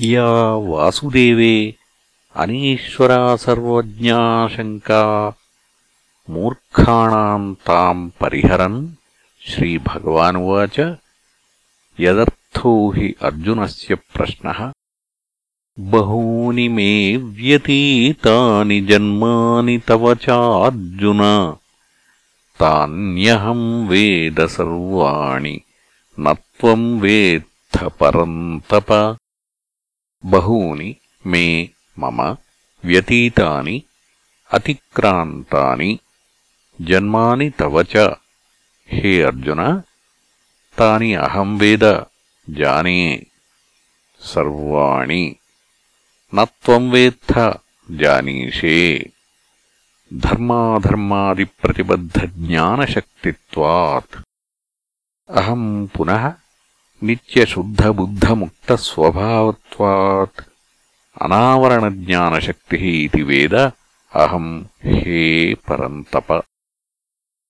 या वासुदेवे अनीश्वरा सर्वज्ञाशङ्का मूर्खाणाम् ताम् परिहरन् श्रीभगवानुवाच। यदर्थो हि अर्जुनस्य प्रश्नः बहूनि मे व्यतीतानि जन्मानि तव चार्जुन तान्यहम् वेद सर्वाणि न त्वम् वेत्थ परन्तप బహూని మే మమ వ్యతీతాని అతిక్రాంతాని జన్మాని తవచ హే అర్జున తాని అహం వేద జానే. సర్వాణి నత్వం వేత్త జానీషే. ధర్మాధర్మాది ప్రతిబద్ధ జ్ఞానశక్తిత్వాత్. అహం పునః नित्यशुद्धबुद्धमुक्तस्वभावत्वात् अनावरणज्ञानशक्तिः इति वेद अहम् हे परन्तप